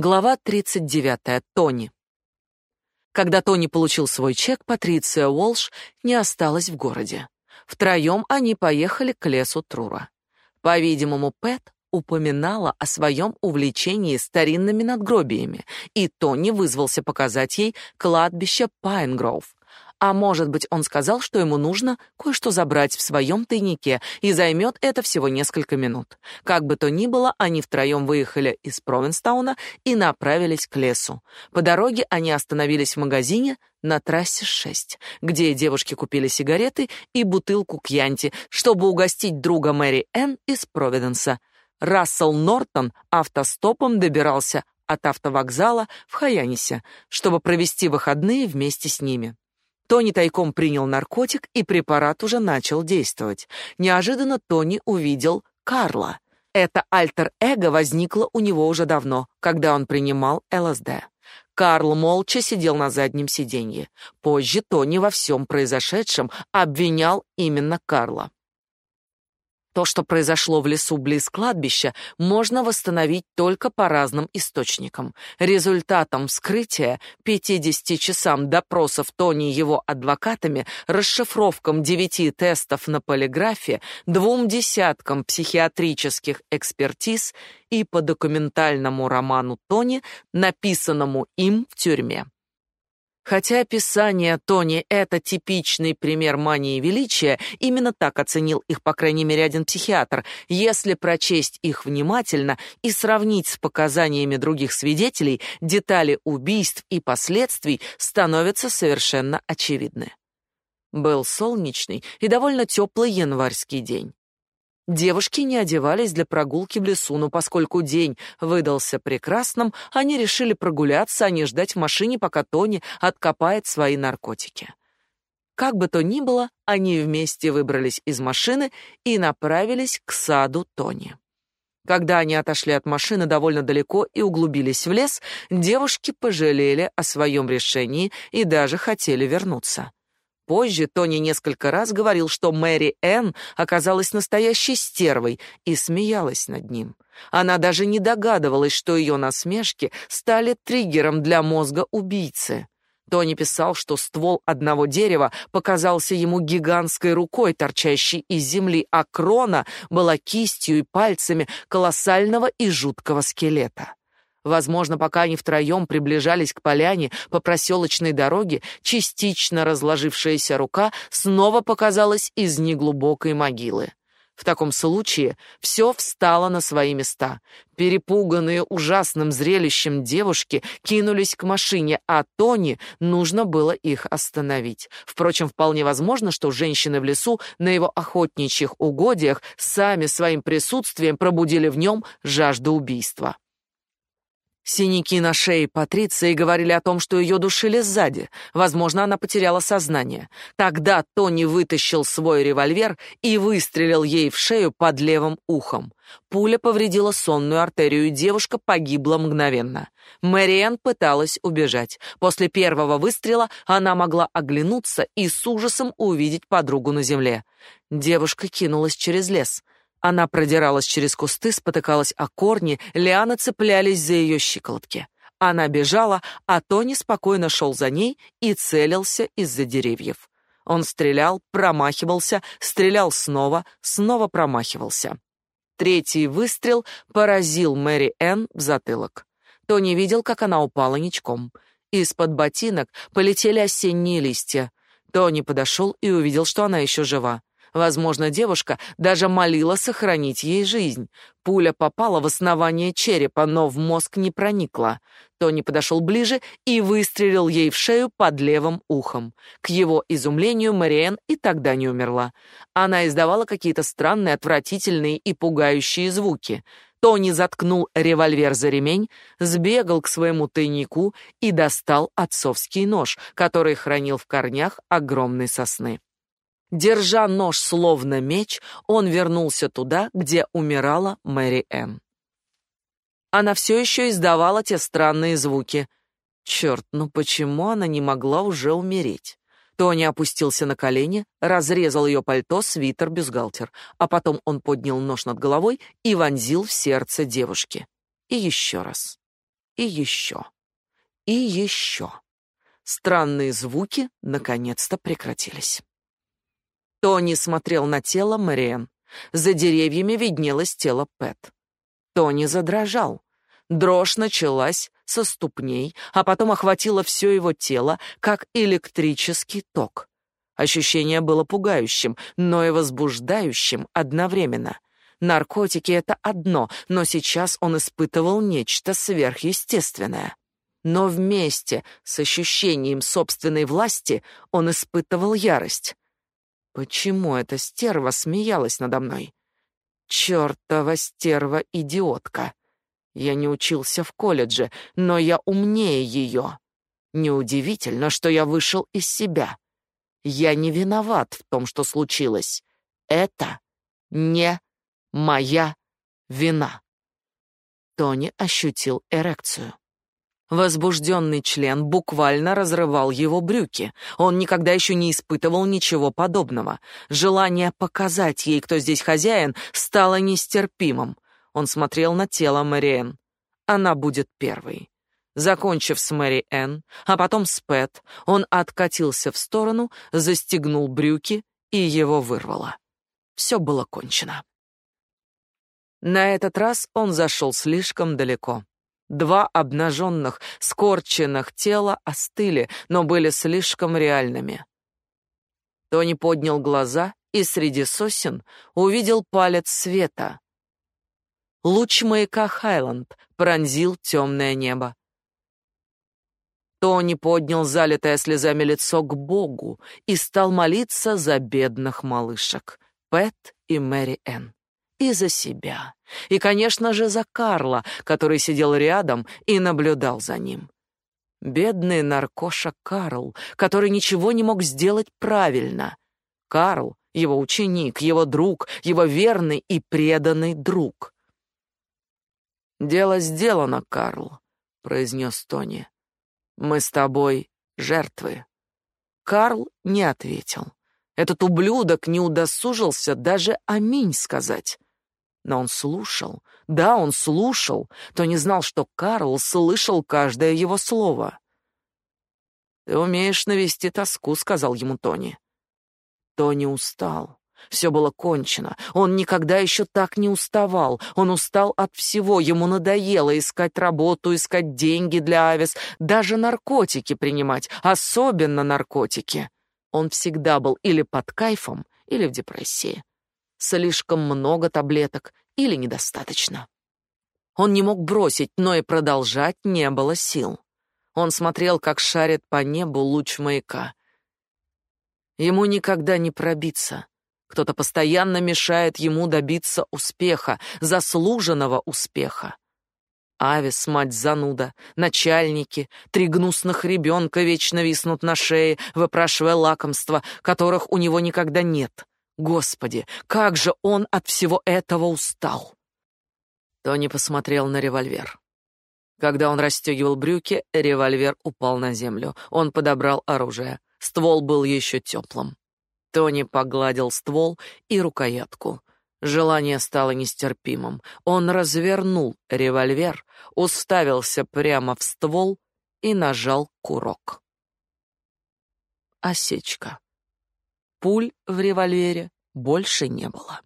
Глава 39. Тони. Когда Тони получил свой чек, Патриция Уолш не осталась в городе. Втроем они поехали к лесу Трура. По-видимому, Пэт упоминала о своем увлечении старинными надгробиями, и Тони вызвался показать ей кладбище Пайнгроув, а может быть, он сказал, что ему нужно кое-что забрать в своем тайнике, и займет это всего несколько минут. Как бы то ни было, они втроем выехали из Провинстауна и направились к лесу. По дороге они остановились в магазине на трассе 6, где девушки купили сигареты и бутылку кьянти, чтобы угостить друга Мэри Энн из Провиденса. Рассел Нортон автостопом добирался от автовокзала в Хаянисе, чтобы провести выходные вместе с ними. Тони тайком принял наркотик, и препарат уже начал действовать. Неожиданно Тони увидел Карла. Это альтер-эго возникло у него уже давно, когда он принимал ЛСД. Карл молча сидел на заднем сиденье. Позже Тони во всем произошедшем обвинял именно Карла. То, что произошло в лесу близ кладбища, можно восстановить только по разным источникам. Результатом вскрытия, 50 часам допросов Тони и его адвокатами, расшифровкам девяти тестов на полиграфе, двум десяткам психиатрических экспертиз и по документальному роману Тони, написанному им в тюрьме. Хотя описание Тони — это типичный пример мании величия, именно так оценил их, по крайней мере, один психиатр, если прочесть их внимательно и сравнить с показаниями других свидетелей, детали убийств и последствий становятся совершенно очевидны. Был солнечный и довольно теплый январский день. Девушки не одевались для прогулки в лесу, но поскольку день выдался прекрасным, они решили прогуляться, а не ждать в машине, пока Тони откопает свои наркотики. Как бы то ни было, они вместе выбрались из машины и направились к саду Тони. Когда они отошли от машины довольно далеко и углубились в лес, девушки пожалели о своем решении и даже хотели вернуться. Позже Тони несколько раз говорил, что Мэри Энн оказалась настоящей стервой и смеялась над ним. Она даже не догадывалась, что ее насмешки стали триггером для мозга убийцы. Тони писал, что ствол одного дерева показался ему гигантской рукой, торчащей из земли, а крона была кистью и пальцами колоссального и жуткого скелета. Возможно, пока они втроем приближались к поляне по проселочной дороге, частично разложившаяся рука снова показалась из неглубокой могилы. В таком случае все встало на свои места. Перепуганные ужасным зрелищем девушки кинулись к машине, а Тони нужно было их остановить. Впрочем, вполне возможно, что женщины в лесу на его охотничьих угодьях сами своим присутствием пробудили в нем жажду убийства. Синяки на шее Патриции говорили о том, что ее душили сзади. Возможно, она потеряла сознание. Тогда Тони вытащил свой револьвер и выстрелил ей в шею под левым ухом. Пуля повредила сонную артерию, и девушка погибла мгновенно. Мэриэн пыталась убежать. После первого выстрела она могла оглянуться и с ужасом увидеть подругу на земле. Девушка кинулась через лес. Она продиралась через кусты, спотыкалась о корни, лианы цеплялись за ее щиколотки. Она бежала, а Тони спокойно шел за ней и целился из-за деревьев. Он стрелял, промахивался, стрелял снова, снова промахивался. Третий выстрел поразил Мэри Энн в затылок. Тони видел, как она упала ничком. Из-под ботинок полетели осенние листья. Тони подошел и увидел, что она еще жива. Возможно, девушка даже молила сохранить ей жизнь. Пуля попала в основание черепа, но в мозг не проникла. Тони подошел ближе и выстрелил ей в шею под левым ухом. К его изумлению Мариэн и тогда не умерла. Она издавала какие-то странные, отвратительные и пугающие звуки. Тони заткнул револьвер за ремень, сбегал к своему тайнику и достал отцовский нож, который хранил в корнях огромной сосны. Держа нож словно меч, он вернулся туда, где умирала Мэри Энн. Она все еще издавала те странные звуки. Черт, ну почему она не могла уже умереть? Тони опустился на колени, разрезал ее пальто, свитер, бюстгальтер, а потом он поднял нож над головой и вонзил в сердце девушки. И еще раз. И еще. И еще. Странные звуки наконец-то прекратились. Тони смотрел на тело Мэриэн. За деревьями виднелось тело Пэт. Тони задрожал. Дрожь началась со ступней, а потом охватила все его тело, как электрический ток. Ощущение было пугающим, но и возбуждающим одновременно. Наркотики — это одно, но сейчас он испытывал нечто сверхъестественное. Но вместе с ощущением собственной власти он испытывал ярость. Почему эта стерва смеялась надо мной? Чёртова стерва-идиотка. Я не учился в колледже, но я умнее ее. Неудивительно, что я вышел из себя. Я не виноват в том, что случилось. Это не моя вина. Тони ощутил эрекцию. Возбужденный член буквально разрывал его брюки. Он никогда еще не испытывал ничего подобного. Желание показать ей, кто здесь хозяин, стало нестерпимым. Он смотрел на тело Мэриэн. Она будет первой. Закончив с Мэри а потом с Пэт, он откатился в сторону, застегнул брюки и его вырвало. Все было кончено. На этот раз он зашел слишком далеко. Два обнаженных, скорченных тела остыли, но были слишком реальными. Тони поднял глаза и среди сосен увидел палец света. Луч маяка Хайланд пронзил темное небо. Тони поднял залитое слезами лицо к Богу и стал молиться за бедных малышек, Пэт и Мэри Энн и за себя, и, конечно же, за Карла, который сидел рядом и наблюдал за ним. Бедный наркоша Карл, который ничего не мог сделать правильно. Карл, его ученик, его друг, его верный и преданный друг. «Дело сделано, Карл», — произнес Тони. «Мы с тобой жертвы». Карл не ответил. Этот ублюдок не удосужился даже «Аминь» сказать. Но он слушал. Да, он слушал. То не знал, что Карл слышал каждое его слово. «Ты умеешь навести тоску», — сказал ему Тони. Тони устал. Все было кончено. Он никогда еще так не уставал. Он устал от всего. Ему надоело искать работу, искать деньги для Авис, даже наркотики принимать, особенно наркотики. Он всегда был или под кайфом, или в депрессии слишком много таблеток или недостаточно. Он не мог бросить, но и продолжать не было сил. Он смотрел, как шарит по небу луч маяка. Ему никогда не пробиться. Кто-то постоянно мешает ему добиться успеха, заслуженного успеха. Авис, мать зануда, начальники, три гнусных ребенка вечно виснут на шее, выпрашивая лакомства, которых у него никогда нет. Господи, как же он от всего этого устал. Тони посмотрел на револьвер. Когда он расстегивал брюки, револьвер упал на землю. Он подобрал оружие. Ствол был еще теплым. Тони погладил ствол и рукоятку. Желание стало нестерпимым. Он развернул револьвер, уставился прямо в ствол и нажал курок. Осечка. Пуль в револьвере больше не было.